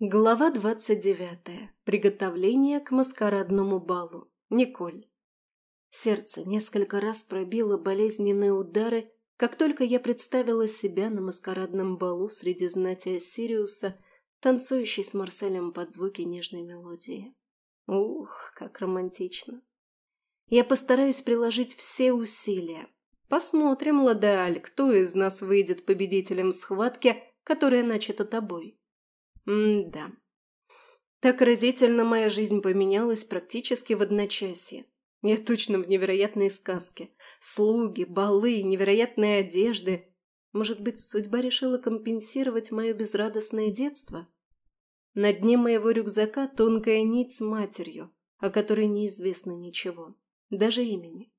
Глава двадцать девятая. Приготовление к маскарадному балу. Николь. Сердце несколько раз пробило болезненные удары, как только я представила себя на маскарадном балу среди знати Сириуса, танцующей с Марселем под звуки нежной мелодии. Ух, как романтично. Я постараюсь приложить все усилия. Посмотрим, Ладеаль, кто из нас выйдет победителем в схватке, которая начата тобой. М-да. Так разительно моя жизнь поменялась практически в одночасье. Я точно в невероятной сказке. Слуги, балы, невероятные одежды. Может быть, судьба решила компенсировать мое безрадостное детство? На дне моего рюкзака тонкая нить с матерью, о которой неизвестно ничего, даже имени.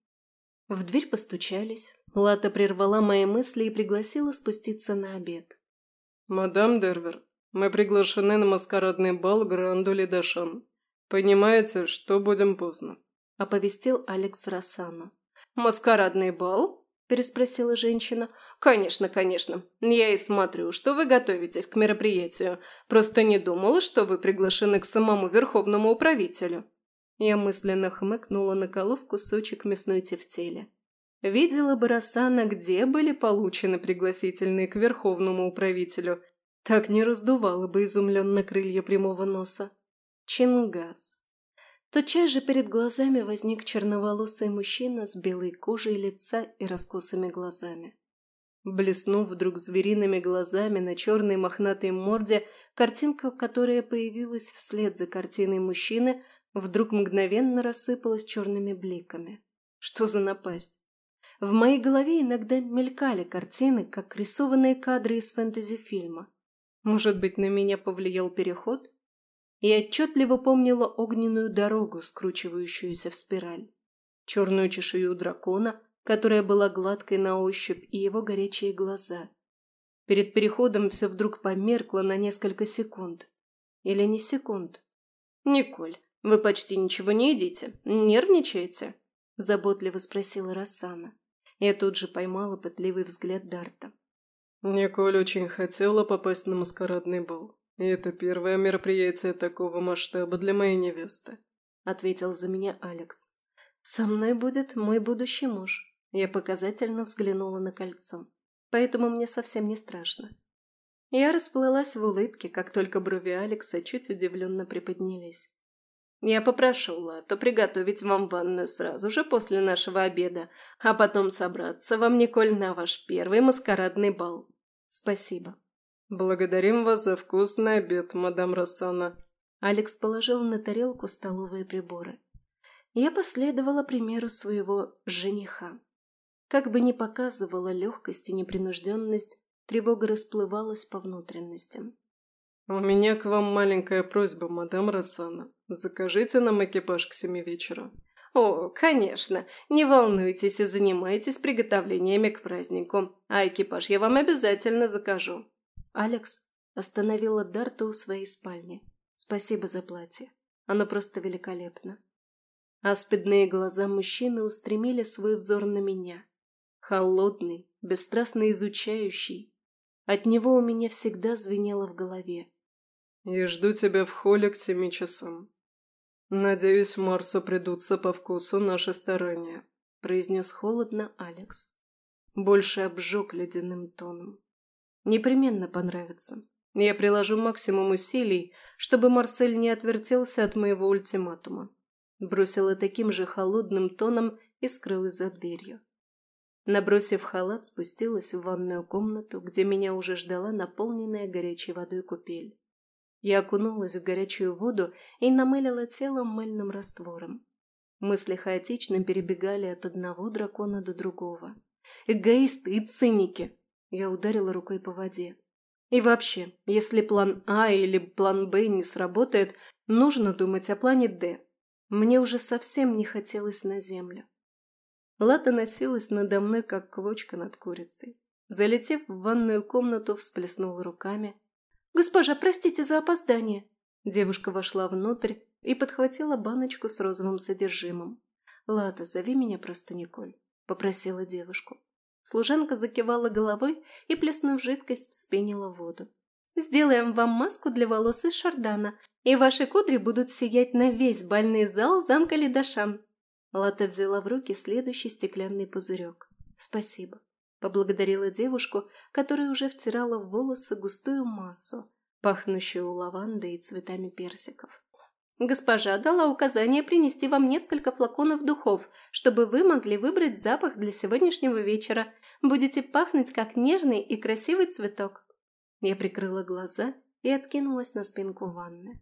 В дверь постучались. Лата прервала мои мысли и пригласила спуститься на обед. «Мадам Дервер, мы приглашены на маскарадный бал Грандули Дашан. Понимаете, что будем поздно», – оповестил Алекс Рассану. «Маскарадный бал?» – переспросила женщина. «Конечно, конечно. Я и смотрю, что вы готовитесь к мероприятию. Просто не думала, что вы приглашены к самому верховному управителю». Я мысленно хмыкнула, наколов кусочек мясной тефтели. Видела бы Рассана, где были получены пригласительные к верховному управителю – так не раздувало бы изумленно крылья прямого носа. Чингас. Тотчас же перед глазами возник черноволосый мужчина с белой кожей лица и раскосыми глазами. Блеснув вдруг звериными глазами на черной мохнатой морде, картинка, которая появилась вслед за картиной мужчины, вдруг мгновенно рассыпалась черными бликами. Что за напасть? В моей голове иногда мелькали картины, как рисованные кадры из фэнтези-фильма. Может быть, на меня повлиял переход? И отчетливо помнила огненную дорогу, скручивающуюся в спираль. Черную чешую дракона, которая была гладкой на ощупь, и его горячие глаза. Перед переходом все вдруг померкло на несколько секунд. Или не секунд. «Николь, вы почти ничего не едите. Нервничаете?» Заботливо спросила Рассана. Я тут же поймала пытливый взгляд Дарта. Николь очень хотела попасть на маскарадный бал. И это первое мероприятие такого масштаба для моей невесты», — ответил за меня Алекс. «Со мной будет мой будущий муж». Я показательно взглянула на кольцо. Поэтому мне совсем не страшно. Я расплылась в улыбке, как только брови Алекса чуть удивленно приподнялись. «Я попрошу Лату приготовить вам ванную сразу же после нашего обеда, а потом собраться вам, Николь, на ваш первый маскарадный бал», «Спасибо». «Благодарим вас за вкусный обед, мадам Рассана». Алекс положил на тарелку столовые приборы. Я последовала примеру своего жениха. Как бы ни показывала легкость и непринужденность, тревога расплывалась по внутренностям. «У меня к вам маленькая просьба, мадам Рассана. Закажите нам экипаж к семи вечера». «О, конечно. Не волнуйтесь и занимайтесь приготовлениями к празднику. А экипаж я вам обязательно закажу». Алекс остановила Дарта у своей спальни. «Спасибо за платье. Оно просто великолепно». Аспидные глаза мужчины устремили свой взор на меня. Холодный, бесстрастно изучающий. От него у меня всегда звенело в голове. «Я жду тебя в холле к семи часам», «Надеюсь, Марсу придутся по вкусу наши старания», – произнес холодно Алекс. Больше обжег ледяным тоном. «Непременно понравится. Я приложу максимум усилий, чтобы Марсель не отвертелся от моего ультиматума». Бросила таким же холодным тоном и скрылась за дверью. Набросив халат, спустилась в ванную комнату, где меня уже ждала наполненная горячей водой купель. Я окунулась в горячую воду и намылила тело мыльным раствором. Мысли хаотично перебегали от одного дракона до другого. «Эгоисты и циники!» Я ударила рукой по воде. «И вообще, если план А или план Б не сработает, нужно думать о плане Д. Мне уже совсем не хотелось на землю». Лата носилась надо мной, как квочка над курицей. Залетев в ванную комнату, всплеснула руками – «Госпожа, простите за опоздание!» Девушка вошла внутрь и подхватила баночку с розовым содержимым. «Лада, зови меня просто Николь», — попросила девушку. Служанка закивала головой и, плеснув жидкость, вспенила воду. Сделаем вам маску для волос из шардана, и ваши кудри будут сиять на весь бальный зал замка Ледашан». Лата взяла в руки следующий стеклянный пузырек. «Спасибо», — поблагодарила девушку, которая уже втирала в волосы густую массу, пахнущую лавандой и цветами персиков. Госпожа дала указание принести вам несколько флаконов духов, чтобы вы могли выбрать запах для сегодняшнего вечера. Будете пахнуть, как нежный и красивый цветок. Я прикрыла глаза и откинулась на спинку ванны.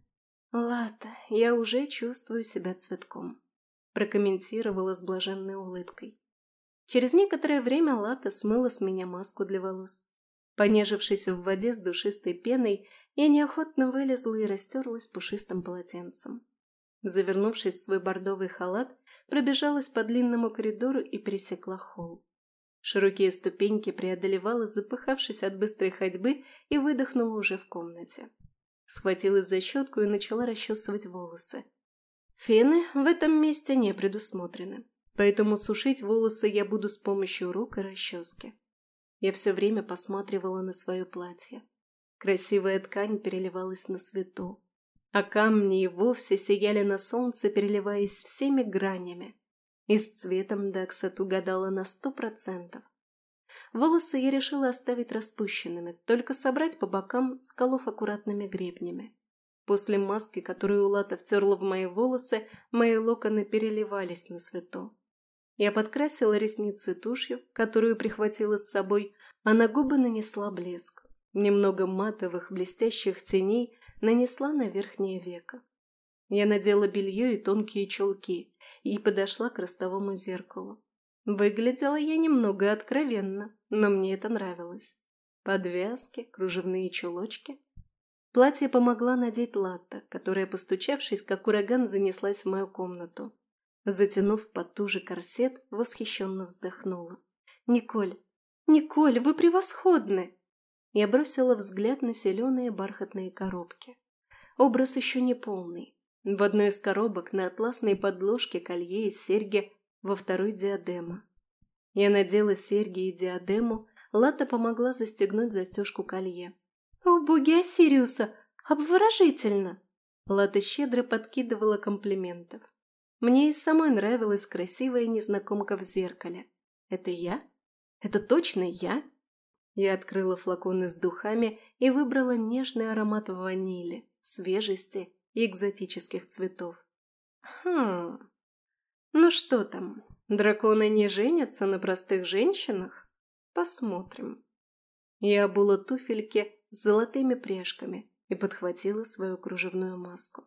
«Лата, я уже чувствую себя цветком», – прокомментировала с блаженной улыбкой. Через некоторое время Лата смыла с меня маску для волос. Понежившись в воде с душистой пеной, я неохотно вылезла и растерлась пушистым полотенцем. Завернувшись в свой бордовый халат, пробежалась по длинному коридору и пересекла холл. Широкие ступеньки преодолевала, запыхавшись от быстрой ходьбы, и выдохнула уже в комнате. Схватилась за щетку и начала расчесывать волосы. Фены в этом месте не предусмотрены, поэтому сушить волосы я буду с помощью рук и расчески. Я все время посматривала на свое платье. Красивая ткань переливалась на свету, а камни и вовсе сияли на солнце, переливаясь всеми гранями. И с цветом Даксат угадала на сто процентов. Волосы я решила оставить распущенными, только собрать по бокам, сколов аккуратными гребнями. После маски, которую Улата втерла в мои волосы, мои локоны переливались на свету. Я подкрасила ресницы тушью, которую прихватила с собой, а на губы нанесла блеск. Немного матовых блестящих теней нанесла на верхнее веко. Я надела белье и тонкие чулки и подошла к ростовому зеркалу. Выглядела я немного откровенно, но мне это нравилось. Подвязки, кружевные чулочки. Платье помогла надеть Латта, которая, постучавшись, как ураган, занеслась в мою комнату. Затянув потуже корсет, восхищенно вздохнула. «Николь! Николь, вы превосходны!» Я бросила взгляд на зеленые бархатные коробки. Образ еще не полный. В одной из коробок на атласной подложке колье из серьги, во второй диадема. Я надела серьги и диадему, Лата помогла застегнуть застежку колье. «О, боги Осириуса! Обворожительно!» Лата щедро подкидывала комплиментов. Мне и самой нравилась красивая незнакомка в зеркале. Это я? Это точно я? Я открыла флаконы с духами и выбрала нежный аромат ванили, свежести и экзотических цветов. Хм. Ну что там, драконы не женятся на простых женщинах? Посмотрим. Я обула туфельки с золотыми пряжками и подхватила свою кружевную маску.